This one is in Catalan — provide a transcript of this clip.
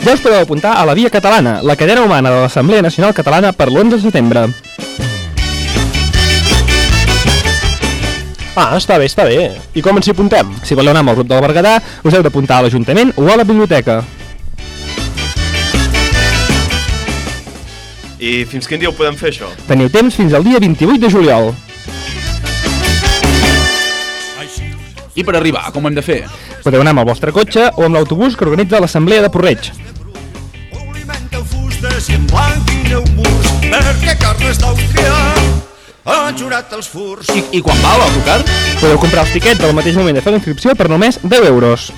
Ja us podeu apuntar a la Via Catalana, la cadena humana de l'Assemblea Nacional Catalana per l'11 de setembre. Ah, està bé, està bé. I com ens hi apuntem? Si voleu anar amb el grup del Berguedà, us heu d'apuntar a l'Ajuntament o a la biblioteca. I fins quin dia ho podem fer, això? Teniu temps fins al dia 28 de juliol. I per arribar, com hem de fer? Podeu anar amb el vostre cotxe o amb l'autobús que organitza l'Assemblea de Porreig. Alimenta fustes i en blanc i neu murs perquè Carles d'Àustria ha jurat els furs. I, i quan va l'autocar? Podeu comprar els tiquets al mateix moment de fer la inscripció per només 10 euros.